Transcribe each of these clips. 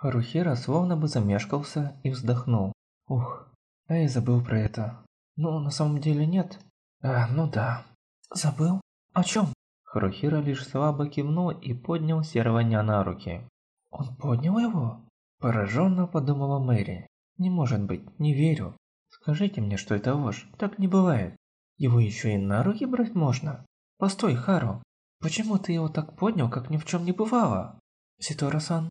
Харухира словно бы замешкался и вздохнул. Ух, а я забыл про это. Ну, на самом деле нет. А, ну да. Забыл? О чем? Харухира лишь слабо кивнул и поднял серого ня на руки. Он поднял его? Пораженно подумала Мэри. Не может быть, не верю. Скажите мне, что это ложь. Так не бывает. Его еще и на руки брать можно? Постой, Хару. Почему ты его так поднял, как ни в чем не бывало? Ситора-сан.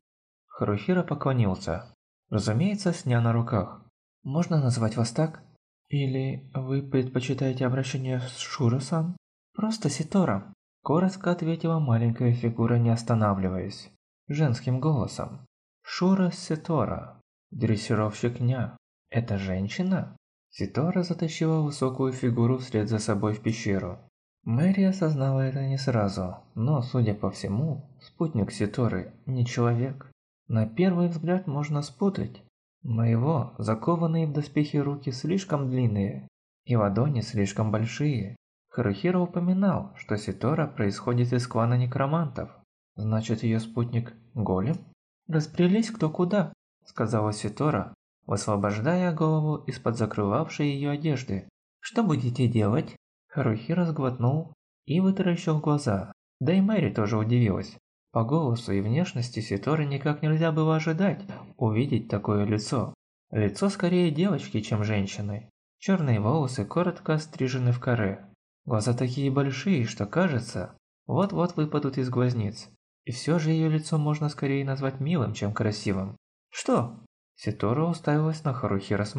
Харухира поклонился. Разумеется, сня на руках. Можно назвать вас так? Или вы предпочитаете обращение с Шура-сан? Просто Ситора. Коротко ответила маленькая фигура, не останавливаясь. Женским голосом. Шура Ситора. Дрессировщик Ня. Это женщина? Ситора затащила высокую фигуру вслед за собой в пещеру. Мэри осознала это не сразу, но, судя по всему, спутник Ситоры не человек. На первый взгляд можно спутать, но его закованные в доспехи руки слишком длинные, и ладони слишком большие. Харухиро упоминал, что Ситора происходит из клана некромантов. Значит, ее спутник голем? «Разбрелись кто куда», — сказала Ситора, высвобождая голову из-под закрывавшей ее одежды. «Что будете делать?» Харухиро сглотнул и вытаращил глаза. Да и Мэри тоже удивилась. По голосу и внешности Ситоры никак нельзя было ожидать увидеть такое лицо. Лицо скорее девочки, чем женщины. Черные волосы коротко стрижены в каре. Глаза такие большие, что кажется, вот-вот выпадут из глазниц. И все же ее лицо можно скорее назвать милым, чем красивым. «Что?» Ситора уставилась на Харухира с.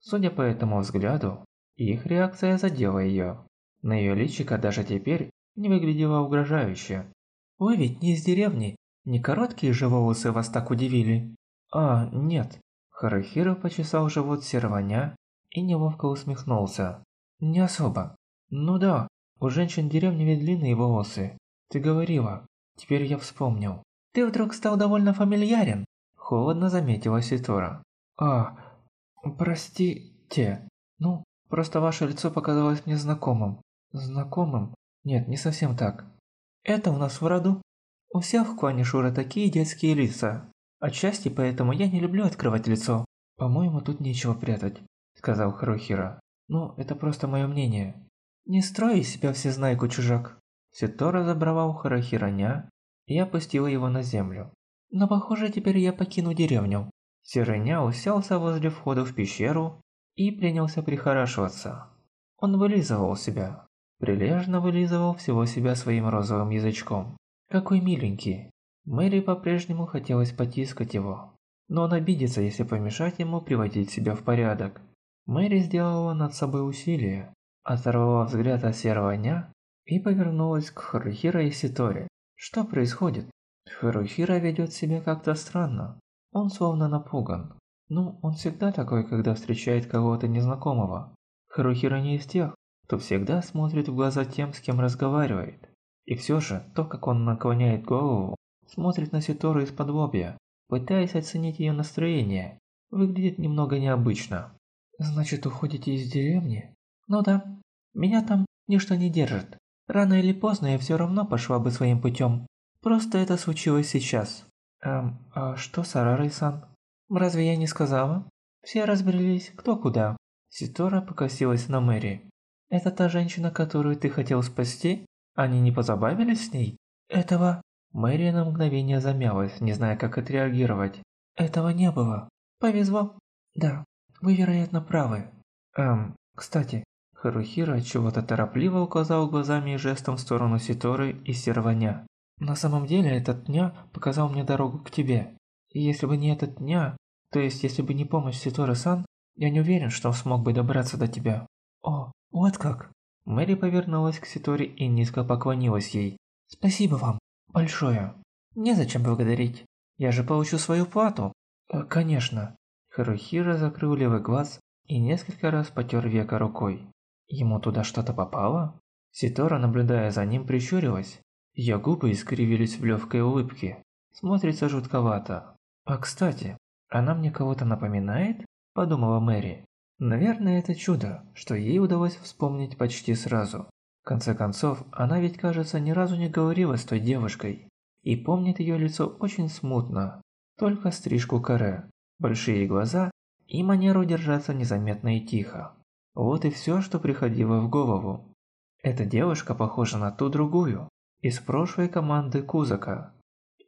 Судя по этому взгляду, их реакция задела ее. На ее личико даже теперь не выглядело угрожающе. «Вы ведь не из деревни, не короткие же волосы вас так удивили?» «А, нет». Харахира почесал живот серваня и неловко усмехнулся. «Не особо. Ну да, у женщин деревни ведь длинные волосы. Ты говорила. Теперь я вспомнил. Ты вдруг стал довольно фамильярен?» Холодно заметила Ситора. «А, простите. Ну, Просто ваше лицо показалось мне знакомым. Знакомым? Нет, не совсем так. Это у нас в роду. У всех в клане Шура такие детские лица. Отчасти поэтому я не люблю открывать лицо. По-моему, тут нечего прятать, сказал Харухира. Ну, это просто мое мнение. Не строй из себя всезнайку, чужак. Ситора забрала у Харахираня и опустила его на землю. Но похоже, теперь я покину деревню. Серыня уселся возле входа в пещеру и принялся прихорашиваться. Он вылизывал себя, прилежно вылизывал всего себя своим розовым язычком. Какой миленький. Мэри по-прежнему хотелось потискать его, но он обидится, если помешать ему приводить себя в порядок. Мэри сделала над собой усилие, оторвала взгляд от серого дня и повернулась к Харухира и Ситори. Что происходит? Харухира ведет себя как-то странно. Он словно напуган. Ну, он всегда такой, когда встречает кого-то незнакомого. Харухира не из тех, кто всегда смотрит в глаза тем, с кем разговаривает. И все же, то, как он наклоняет голову, смотрит на Ситору из-под лобья, пытаясь оценить ее настроение, выглядит немного необычно. «Значит, уходите из деревни?» «Ну да. Меня там ничто не держит. Рано или поздно я все равно пошла бы своим путем. Просто это случилось сейчас». «Эм, а что с Арарой-сан?» «Разве я не сказала? Все разбрелись кто куда». Ситора покосилась на Мэри. «Это та женщина, которую ты хотел спасти? Они не позабавились с ней?» «Этого...» Мэри на мгновение замялась, не зная, как отреагировать. «Этого не было. Повезло?» «Да, вы, вероятно, правы». «Эм, кстати...» Харухира чего-то торопливо указал глазами и жестом в сторону Ситоры и Серваня. «На самом деле, этот дня показал мне дорогу к тебе. И если бы не этот дня, то есть если бы не помощь Ситоры-сан, я не уверен, что смог бы добраться до тебя. О, вот как. Мэри повернулась к Ситоре и низко поклонилась ей. Спасибо вам. Большое. Незачем благодарить. Я же получу свою плату. Э, конечно. Харухира закрыл левый глаз и несколько раз потер века рукой. Ему туда что-то попало? Ситора, наблюдая за ним, прищурилась. Ее губы искривились в легкой улыбке. Смотрится жутковато. «А кстати, она мне кого-то напоминает?» – подумала Мэри. Наверное, это чудо, что ей удалось вспомнить почти сразу. В конце концов, она ведь, кажется, ни разу не говорила с той девушкой и помнит ее лицо очень смутно. только стрижку каре, большие глаза и манеру держаться незаметно и тихо. Вот и все, что приходило в голову. Эта девушка похожа на ту другую, из прошлой команды Кузака.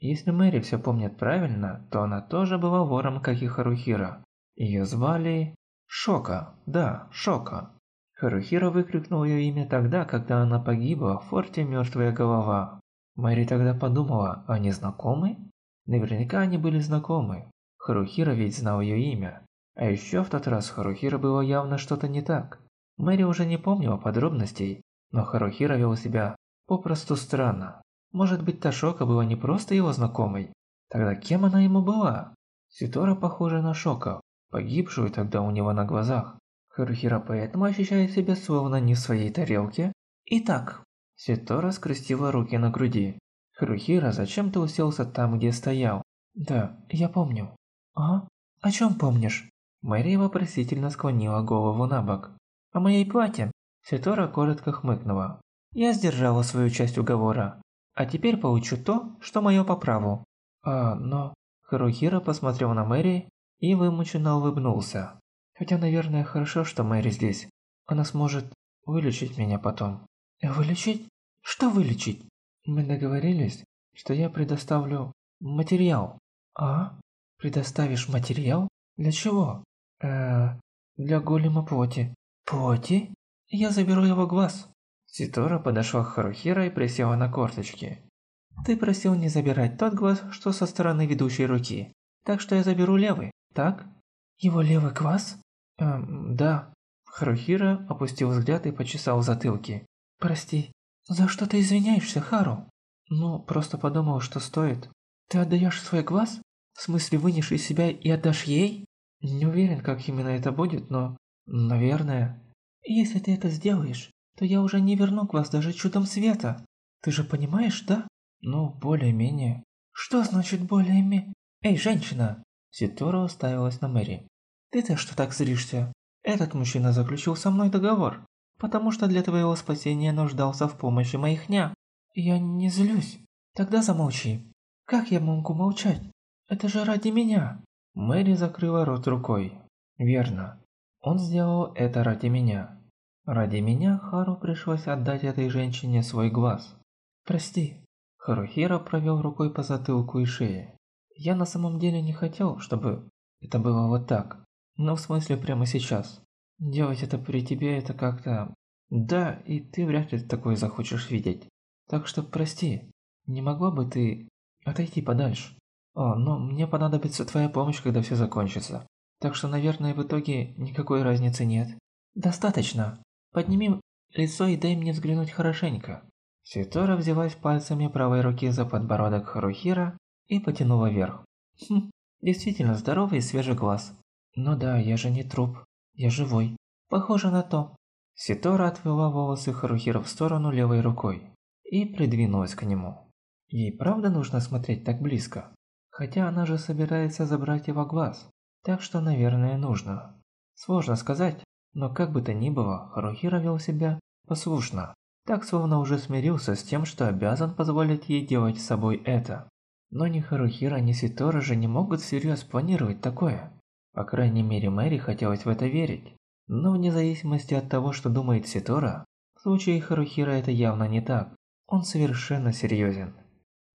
Если Мэри все помнит правильно, то она тоже была вором, как и Харухира. Ее звали... Шока, да, Шока. Харухира выкрикнул ее имя тогда, когда она погибла в форте Мертвая Голова. Мэри тогда подумала, они знакомы? Наверняка они были знакомы. Харухира ведь знал ее имя. А еще в тот раз Харухира было явно что-то не так. Мэри уже не помнила подробностей, но Харухира вел себя попросту странно. Может быть, Ташока была не просто его знакомой? Тогда кем она ему была? Ситора похожа на Шока, погибшую тогда у него на глазах. Харухира поэтому ощущает себя словно не в своей тарелке. Итак, Ситора скрестила руки на груди. Харухира зачем-то уселся там, где стоял. Да, я помню. А? О чем помнишь? Мэри вопросительно склонила голову на бок. «О моей плате?» Ситора коротко хмыкнула. «Я сдержала свою часть уговора, а теперь получу то, что мое по праву». «А, но...» Харухира посмотрел на Мэри и вымученно улыбнулся. «Хотя, наверное, хорошо, что Мэри здесь. Она сможет вылечить меня потом». «Вылечить? Что вылечить?» «Мы договорились, что я предоставлю материал». «А? Предоставишь материал? Для чего?» э для голема плоти. Плоти? Я заберу его глаз. Ситора подошла к Харухира и присела на корточки. Ты просил не забирать тот глаз, что со стороны ведущей руки. Так что я заберу левый, так? Его левый глаз? Эм, да. Харухира опустил взгляд и почесал затылки. Прости. За что ты извиняешься, Хару? Ну, просто подумал, что стоит. Ты отдаешь свой глаз? В смысле, вынешь из себя и отдашь ей? Не уверен, как именно это будет, но... Наверное. Если ты это сделаешь, то я уже не верну к вас даже чудом света. Ты же понимаешь, да? Ну, более-менее. Что значит более-менее? Эй, женщина! Ситора уставилась на Мэри. Ты-то что так зришься? Этот мужчина заключил со мной договор, потому что для твоего спасения нуждался в помощи моих ня. Я не злюсь. Тогда замолчи. Как я могу молчать? Это же ради меня. Мэри закрыла рот рукой. Верно. Он сделал это ради меня. Ради меня Хару пришлось отдать этой женщине свой глаз. Прости. Харухира провел рукой по затылку и шее. Я на самом деле не хотел, чтобы это было вот так. Но в смысле прямо сейчас. Делать это при тебе это как-то... Да, и ты вряд ли такое захочешь видеть. Так что прости. Не могла бы ты отойти подальше? О, но мне понадобится твоя помощь, когда все закончится. Так что, наверное, в итоге никакой разницы нет. Достаточно. Подними лицо и дай мне взглянуть хорошенько. Ситора взялась пальцами правой руки за подбородок Харухира и потянула вверх. Хм, действительно здоровый и свежий глаз. Ну да, я же не труп. Я живой. Похоже на то. Ситора отвела волосы Харухира в сторону левой рукой и придвинулась к нему. Ей правда нужно смотреть так близко? Хотя она же собирается забрать его глаз, так что, наверное, нужно. Сложно сказать, но как бы то ни было, Харухира вел себя послушно, так словно уже смирился с тем, что обязан позволить ей делать с собой это. Но ни Харухира, ни Ситора же не могут всерьез планировать такое. По крайней мере, Мэри хотелось в это верить. Но вне зависимости от того, что думает Ситора, в случае Харухира это явно не так. Он совершенно серьезен.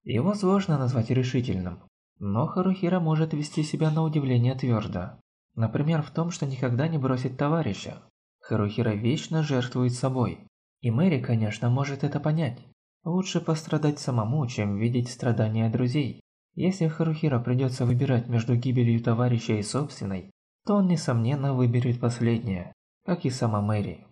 Его сложно назвать решительным, но Харухира может вести себя на удивление твердо. Например, в том, что никогда не бросит товарища. Харухира вечно жертвует собой. И Мэри, конечно, может это понять. Лучше пострадать самому, чем видеть страдания друзей. Если Харухира придется выбирать между гибелью товарища и собственной, то он, несомненно, выберет последнее, как и сама Мэри.